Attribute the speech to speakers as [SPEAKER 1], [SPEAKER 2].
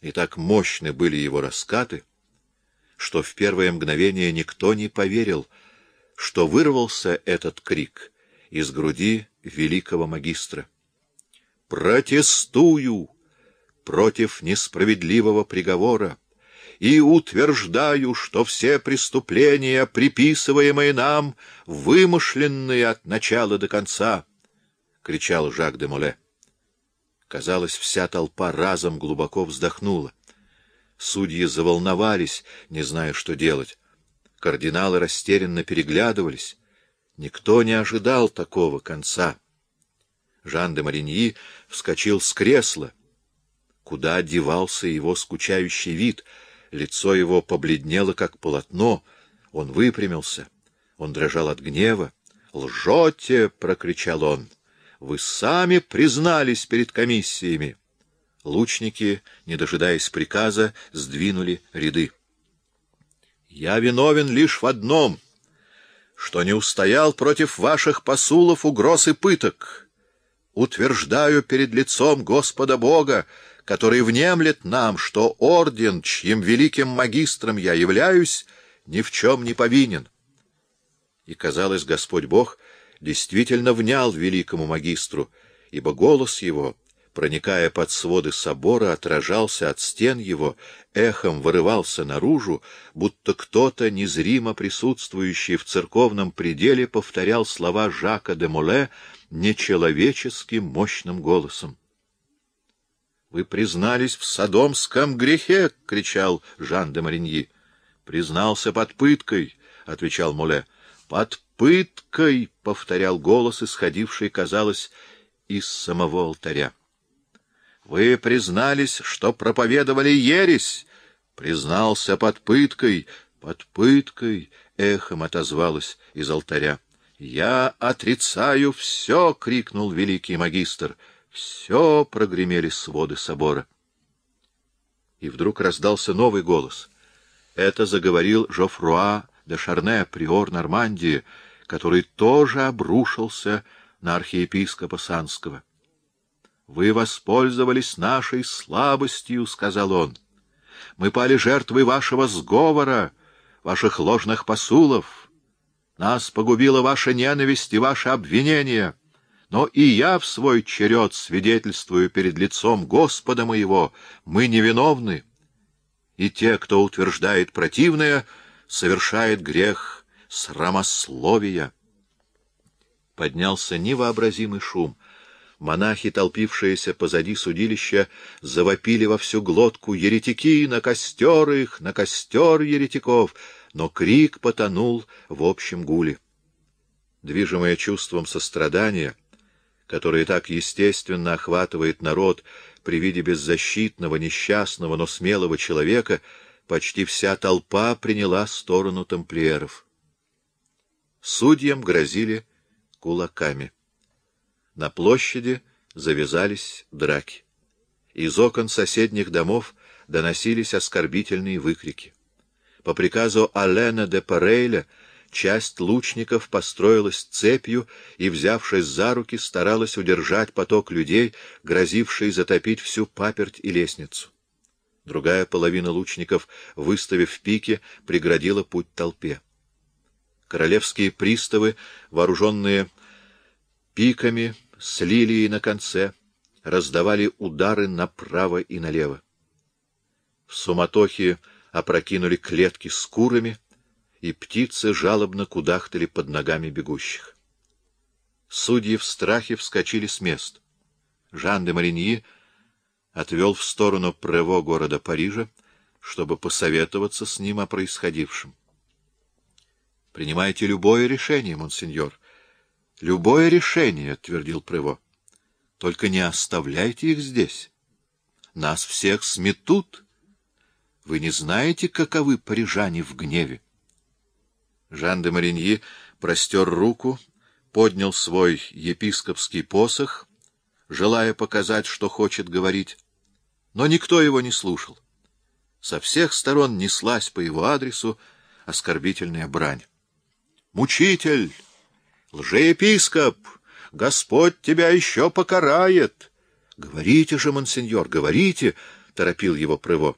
[SPEAKER 1] и так мощны были его раскаты, что в первое мгновение никто не поверил, что вырвался этот крик из груди великого магистра. «Протестую против несправедливого приговора!» и утверждаю, что все преступления, приписываемые нам, вымышленные от начала до конца, — кричал Жак де Моле. Казалось, вся толпа разом глубоко вздохнула. Судьи заволновались, не зная, что делать. Кардиналы растерянно переглядывались. Никто не ожидал такого конца. Жан де Мариньи вскочил с кресла. Куда девался его скучающий вид? Лицо его побледнело, как полотно. Он выпрямился. Он дрожал от гнева. «Лжете!» — прокричал он. Вы сами признались перед комиссиями. Лучники, не дожидаясь приказа, сдвинули ряды. Я виновен лишь в одном, что не устоял против ваших посулов, угроз и пыток. Утверждаю перед лицом Господа Бога, который внемлет нам, что орден, чьим великим магистром я являюсь, ни в чем не повинен. И, казалось, Господь Бог — действительно внял великому магистру, ибо голос его, проникая под своды собора, отражался от стен его, эхом вырывался наружу, будто кто-то, незримо присутствующий в церковном пределе, повторял слова Жака де Моле нечеловеческим мощным голосом. — Вы признались в садомском грехе! — кричал Жан де Мариньи. — Признался под пыткой, — отвечал Моле. — Под пыткой, — повторял голос, исходивший, казалось, из самого алтаря. — Вы признались, что проповедовали ересь? Признался под пыткой, под пыткой, — эхом отозвалось из алтаря. — Я отрицаю все! — крикнул великий магистр. — Все! — прогремели своды собора. И вдруг раздался новый голос. Это заговорил Жофруа де Шарне, приор Нормандии, который тоже обрушился на архиепископа Санского. «Вы воспользовались нашей слабостью», — сказал он. «Мы пали жертвой вашего сговора, ваших ложных посулов. Нас погубила ваша ненависть и ваше обвинение. Но и я в свой черед свидетельствую перед лицом Господа моего, мы невиновны. И те, кто утверждает противное, совершает грех срамословия. Поднялся невообразимый шум. Монахи, толпившиеся позади судилища, завопили во всю глотку «Еретики! На костер их! На костер еретиков!» Но крик потонул в общем гуле. Движимое чувством сострадания, которое так естественно охватывает народ при виде беззащитного, несчастного, но смелого человека, почти вся толпа приняла сторону тамплиеров. Судьям грозили кулаками. На площади завязались драки. Из окон соседних домов доносились оскорбительные выкрики. По приказу Алена де Парейля часть лучников построилась цепью и, взявшись за руки, старалась удержать поток людей, грозивший затопить всю паперть и лестницу. Другая половина лучников, выставив пики, преградила путь толпе. Королевские приставы, вооруженные пиками с лилией на конце, раздавали удары направо и налево. В суматохе опрокинули клетки с курами, и птицы жалобно кудахтали под ногами бегущих. Судьи в страхе вскочили с мест. Жан де Мариньи отвел в сторону Прево города Парижа, чтобы посоветоваться с ним о происходившем. — Принимайте любое решение, монсеньор. — Любое решение, — твердил Прево. — Только не оставляйте их здесь. Нас всех сметут. Вы не знаете, каковы парижане в гневе. Жан де Мариньи простер руку, поднял свой епископский посох, желая показать, что хочет говорить, но никто его не слушал. Со всех сторон неслась по его адресу оскорбительная брань. Мучитель, лжеепископ, Господь тебя еще покарает. Говорите же, монсеньор, говорите, торопил его Прыво.